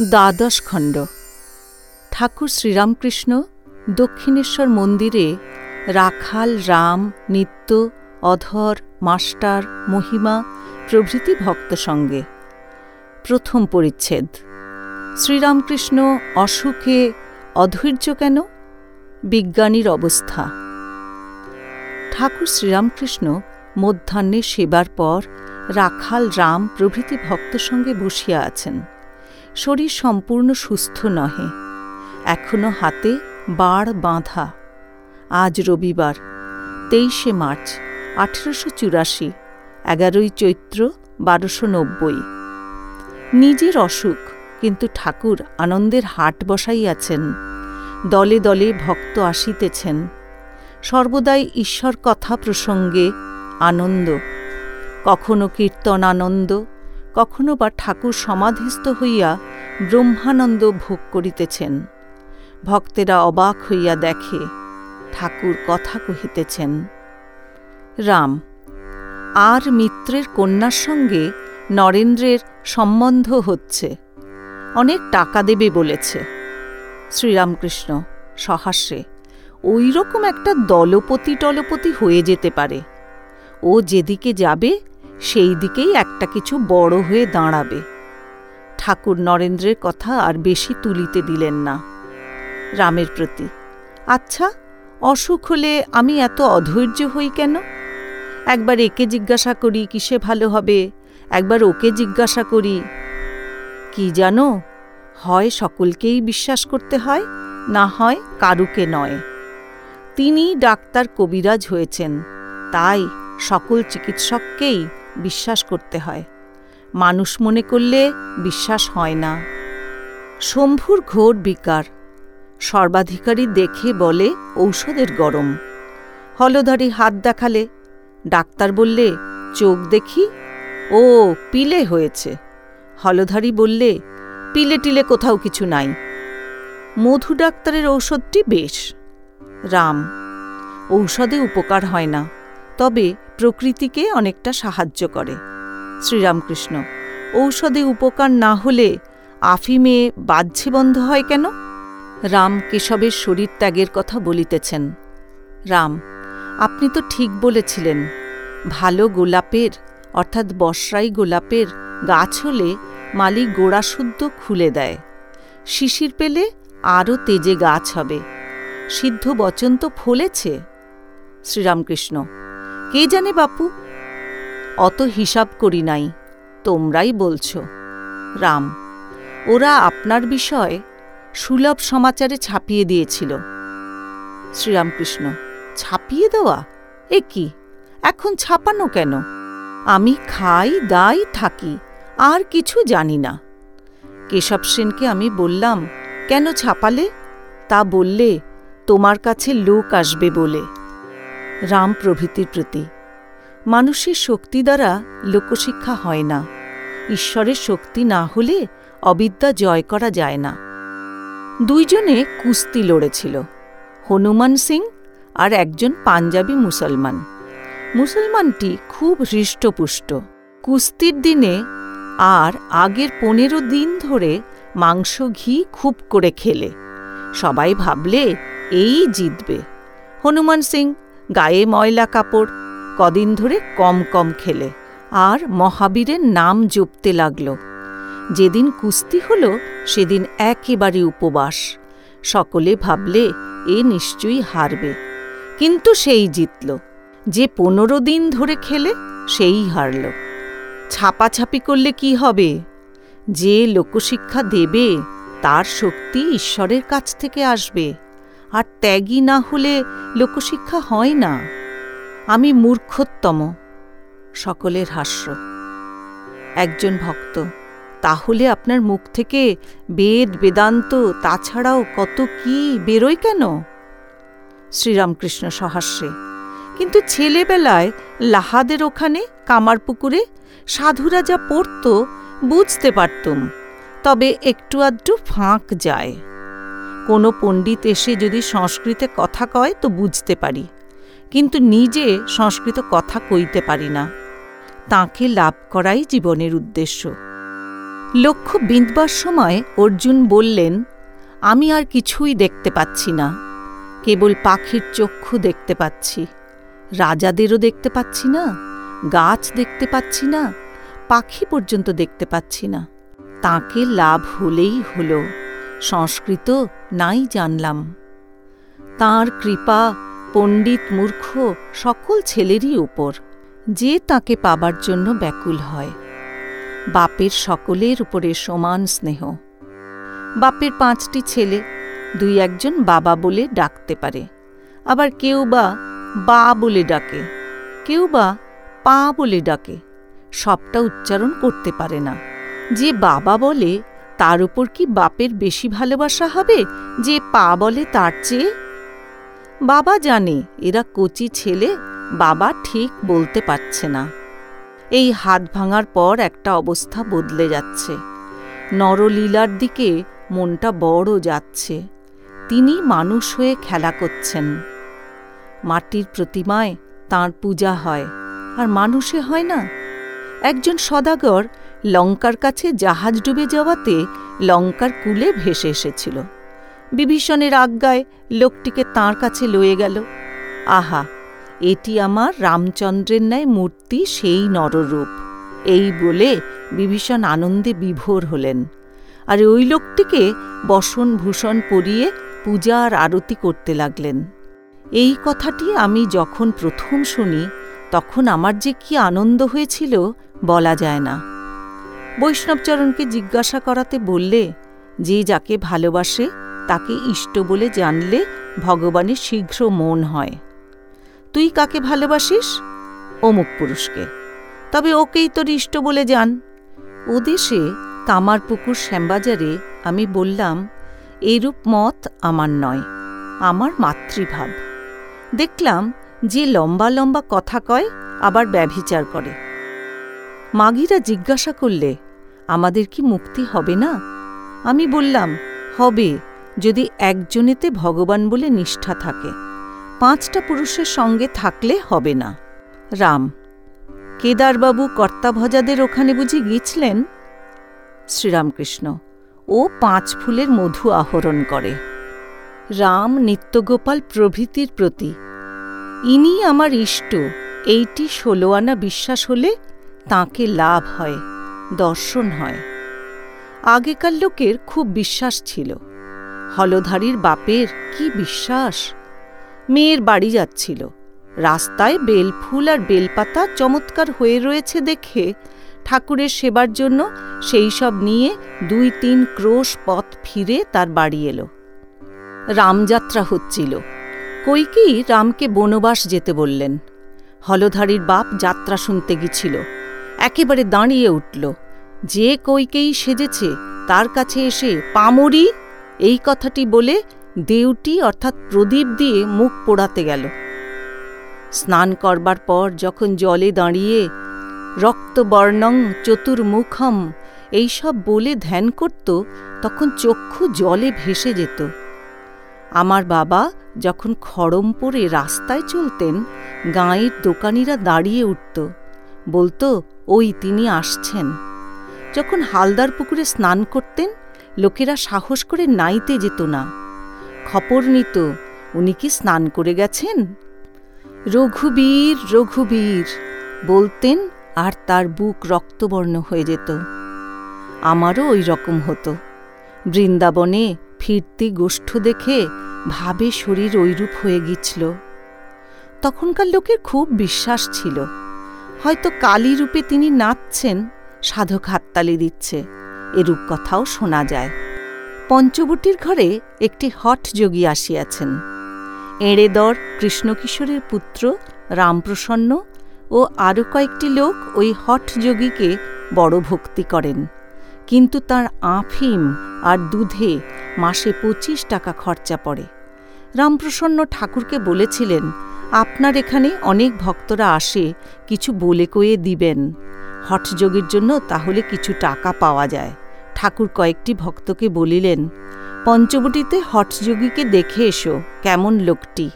দ্বাদশ খণ্ড। ঠাকুর শ্রীরামকৃষ্ণ দক্ষিণেশ্বর মন্দিরে রাখাল, রাম, নিত্য, অধর, মাস্টার, মহিমা, প্রভৃতি ভক্ত সঙ্গে। প্রথম পরিচ্ছেদ। শ্রীরামকৃষ্ণ অসুখে অধৈর্য কেন? বিজ্ঞানীর অবস্থা। ঠাকুর শ্রীরামকৃষ্ণ মধ্যাহ্নে সেবার পর রাখাল, রাম প্রভৃতি ভক্ত সঙ্গে বসিয়া আছেন। শরীর সম্পূর্ণ সুস্থ নহে। এখনও হাতে বাড় বাঁধা। আজ রবিবার, তেইশে মার্চ, আঠেরোশো চুরাশি, এগারোই চৈত্র, বারোশো নব্বই। নিজের অসুখ, কিন্তু ঠাকুর আনন্দের হাট বসাইয়াছেন। দলে দলে ভক্ত আসিতেছেন। সর্বদাই ঈশ্বর কথা প্রসঙ্গে আনন্দ। কখনো কীর্তন আনন্দ কখনো বা ঠাকুর সমাধিস্থ হইয়া ব্রহ্মানন্দ ভোগ করিতেছেন। ভক্তেরা অবাক হইয়া দেখে, ঠাকুর কথা কহিতেছেন, রাম, আর মিত্রের কন্যার সঙ্গে নরেন্দ্রের সম্বন্ধ হচ্ছে। অনেক টাকা দেবে বলেছে। শ্রীরামকৃষ্ণ সহাস্যে ওই রকম একটা দলপতি টলপতি হয়ে যেতে পারে। ও যেদিকে যাবে সেই দিকেই একটা কিছু বড় হয়ে দাঁড়াবে। ঠাকুর নরেন্দ্রের কথা আর বেশি তুলিতে দিলেন না। রামের প্রতি আচ্ছা অসুখ হলে আমি এত অধৈর্য হই কেন? একবার একে জিজ্ঞাসা করি কিসে ভালো হবে, একবার ওকে জিজ্ঞাসা করি, কি জানো? হয় সকলকেই বিশ্বাস করতে হয়, না হয় কারুকে নয়। তিনি ডাক্তার কবিরাজ হয়েছেন, তাই সকল চিকিৎসককেই বিশ্বাস করতে হয়। মানুষ মনে করলে বিশ্বাস হয় না। শম্ভুর ঘোর বিকার। সর্বাধিকারী দেখে বলে ঔষধের গরম। হলধারী হাত দেখালে। ডাক্তার বললে, চোখ দেখি? ও, পিলে হয়েছে। হলধারী বললে, পিলে টিলে কোথাও কিছু নাই। মধু ডাক্তারের ঔষধটি বেশ। রাম, ঔষধে উপকার হয় না। তবে প্রকৃতিকে অনেকটা সাহায্য করে। শ্রীরামকৃষ্ণ, ঔষধে উপকার না হলে আফিমে বাহ্যে বন্ধ হয় কেন? রাম কেশবের শরীর ত্যাগের কথা বলিতেছেন। রাম, আপনি তো ঠিক বলেছিলেন, ভালো গোলাপের, অর্থাৎ বর্ষাই গোলাপের গাছ হলে মালিক গোড়াশুদ্ধ খুলে দেয়। শিশির পেলে আরও তেজে গাছ হবে। সিদ্ধ বচন তো ফলেছে। শ্রীরামকৃষ্ণ কে জানে বাপু? অত হিসাব করি নাই, তোমরাই বলছ। রাম, ওরা আপনার বিষয় সুলভ সমাচারে ছাপিয়ে দিয়েছিল। শ্রীরামকৃষ্ণ, ছাপিয়ে দেওয়া? এ কি? এখন ছাপানো কেন? আমি খাই, দাই, থাকি, আর কিছু জানি না। কেশব সেনকে আমি বললাম, কেন ছাপালে? তা বললে তোমার কাছে লোক আসবে বলে। রাম প্রভৃতির প্রতি। মানুষের শক্তি দ্বারা লোকশিক্ষা হয় না। ঈশ্বরের শক্তি না হলে অবিদ্যা জয় করা যায় না। দুইজনে কুস্তি লড়েছিল, হনুমান সিং আর একজন পাঞ্জাবি মুসলমান। মুসলমানটি খুব হৃষ্টপুষ্ট। কুস্তির দিনে আর আগের পনেরো দিন ধরে মাংস, ঘি খুব করে খেলে। সবাই ভাবলে, এই জিতবে। হনুমান সিং গায়ে ময়লা কাপড়, কদিন ধরে কম কম খেলে, আর মহাবীরের নাম জপতে লাগল। যেদিন কুস্তি হল, সেদিন একেবারে উপবাস। সকলে ভাবলে, এ নিশ্চয়ই হারবে। কিন্তু সেই জিতল। যে পনেরো দিন ধরে খেলে, সেই হারল। ছাপাছাপি করলে কি হবে? যে লোকশিক্ষা দেবে, তার শক্তি ঈশ্বরের কাছ থেকে আসবে। আর ত্যাগী না হলে লোকশিক্ষা হয় না। আমি মূর্খোত্তম, সকলের হাস্য। একজন ভক্ত, তাহলে আপনার মুখ থেকে বেদ, বেদান্ত, তাছাড়াও কত কি বেরোয় কেন? শ্রীরামকৃষ্ণ সহাস্যে কিন্তু ছেলেবেলায় লাহাদের ওখানে, কামারপুকুরে সাধুরা যা পড়ত বুঝতে পারতুম, তবে একটু আধটু ফাঁক যায়। কোনো পণ্ডিত এসে যদি সংস্কৃতে কথা কয়, তো বুঝতে পারি। কিন্তু নিজে সংস্কৃত কথা কইতে পারি না। তাকে লাভ করাই জীবনের উদ্দেশ্য। লক্ষ্য বিঁধবার সময় অর্জুন বললেন, আমি আর কিছুই দেখতে পাচ্ছি না। কেবল পাখির চক্ষু দেখতে পাচ্ছি। রাজাদেরও দেখতে পাচ্ছি না। গাছ দেখতে পাচ্ছি না। পাখি পর্যন্ত দেখতে পাচ্ছি না। তাকে লাভ হলেই হল। সংস্কৃত নাই জানলাম। তার কৃপা, পণ্ডিত মূর্খ, সকল ছেলেরই উপর, যে তাকে পাবার জন্য ব্যাকুল হয়। বাপের সকলের উপরে সমান স্নেহ। বাপের পাঁচটি ছেলে, দুই একজন বাবা বলে ডাকতে পারে। আবার কেউ বা বা বলে ডাকে, কেউ বা পা বলে ডাকে, সবটা উচ্চারণ করতে পারে না। যে বাবা বলে তার উপর কি বাপের বেশি ভালোবাসা হবে যে পা বলে তার চেয়ে? বাবা জানে এরা কচি ছেলে, বাবা ঠিক বলতে পারছে না। এই হাত ভাঙার পর একটা অবস্থা বদলে যাচ্ছে। নরলীলার দিকে মনটা বড় যাচ্ছে। তিনি মানুষ হয়ে খেলা করছেন। মাটির প্রতিমায় তাঁর পূজা হয়, আর মানুষে হয় না একজন সদাগর লঙ্কার কাছে জাহাজ ডুবে যাওয়াতে লঙ্কার কুলে ভেসে এসেছিল। বিভীষণের আজ্ঞায় লোকটিকে তাঁর কাছে লয়ে গেল। আহা, এটি আমার রামচন্দ্রের ন্যায় মূর্তি সেই নররূপ। এই বলে বিভীষণ আনন্দে বিভোর হলেন। আর ওই লোকটিকে বসন ভূষণ পরিয়ে পূজা আর আরতি করতে লাগলেন। এই কথাটি আমি যখন প্রথম শুনি, তখন আমার যে কি আনন্দ হয়েছিল বলা যায় না। বৈষ্ণবচরণকে জিজ্ঞাসা করাতে বললে, যে যাকে ভালোবাসে, তাকে ইষ্ট বলে জানলে ভগবানের শীঘ্র মন হয়। তুই কাকে ভালোবাসিস? অমুক পুরুষকে। তবে ওকেই তোর ইষ্ট বলে যান। ও দেশে কামারপুকুর শ্যামবাজারে আমি বললাম এরূপ মত আমার নয়, আমার মাতৃভাব। দেখলাম যে লম্বা লম্বা কথা কয়, আবার ব্যভিচার করে। মাগিরা জিজ্ঞাসা করলে, আমাদের কি মুক্তি হবে না? আমি বললাম, হবে, যদি একজনেতে ভগবান বলে নিষ্ঠা থাকে। পাঁচটা পুরুষের সঙ্গে থাকলে হবে না। রাম, কেদারবাবু কর্তাভজাদের ওখানে বুঝি গিয়েছিলেন? শ্রীরামকৃষ্ণ, ও পাঁচ ফুলের মধু আহরণ করে। রাম নিত্যগোপাল প্রভৃতির প্রতি ইনি আমার ইষ্ট, এইটি ষোলো আনা বিশ্বাস হলে তাকে লাভ হয়, দর্শন হয়। আগেকার লোকের খুব বিশ্বাস ছিল। হলধারীর বাপের কি বিশ্বাস? মেয়ের বাড়ি যাচ্ছিল। রাস্তায় বেলফুল আর বেলপাতা চমৎকার হয়ে রয়েছে দেখে ঠাকুরের সেবার জন্য সেই সব নিয়ে দুই তিন ক্রোশ পথ ফিরে তার বাড়ি এলো। রামযাত্রা হচ্ছিল। কৈকেই রামকে বনবাস যেতে বললেন। হলধারীর বাপ যাত্রা শুনতে গিয়েছিল একেবারে দাঁড়িয়ে উঠল। যে কৈকেই সেজেছে, তার কাছে এসে পামরি এই কথাটি বলে দেউটি, অর্থাৎ প্রদীপ দিয়ে মুখ পোড়াতে গেল। স্নান করবার পর যখন জলে দাঁড়িয়ে, রক্তবর্ণং চতুর্মুখম এইসব বলে ধ্যান করত, তখন চক্ষু জলে ভেসে যেত। আমার বাবা যখন খড়ম পরে রাস্তায় চলতেন, গাঁয়ের দোকানিরা দাঁড়িয়ে উঠত। বলতো ওই তিনি আসছেন। যখন হালদার পুকুরে স্নান করতেন, লোকেরা সাহস করে নাইতে যেত না। খপর নিত, উনি কি স্নান করে গেছেন? রঘুবীর রঘুবীর, বলতেন আর তার বুক রক্তবর্ণ হয়ে যেত। আমারও ওই রকম হতো। বৃন্দাবনে ফিরতি গোষ্ঠ দেখে ভাবে শরীর ঐরূপ হয়ে গিয়েছিল। তখনকার লোকের খুব বিশ্বাস ছিল। হয়তো কালী রূপে তিনি নাচছেন, সাধক হাততালি দিচ্ছে, এরূপ কথাও শোনা যায়। পঞ্চবটির ঘরে একটি হট যোগী আসিয়াছেন। এঁড়েদর কৃষ্ণকিশোরের পুত্র, রামপ্রসন্ন ও আরও কয়েকটি লোক ওই হট যোগীকে বড় ভক্তি করেন। কিন্তু তার আফিম আর দুধে মাসে পঁচিশ টাকা খরচা পড়ে। রামপ্রসন্ন ঠাকুরকে বলেছিলেন আপনার এখানে অনেক ভক্তরা আসে, কিছু বলে কয়ে দিবেন। হঠযোগীর জন্য তাহলে কিছু টাকা পাওয়া যায়। ঠাকুর কয়েকটি ভক্তকে বলিলেন, পঞ্চবটিতে হঠযোগীকে দেখে এসো, কেমন লোকটি?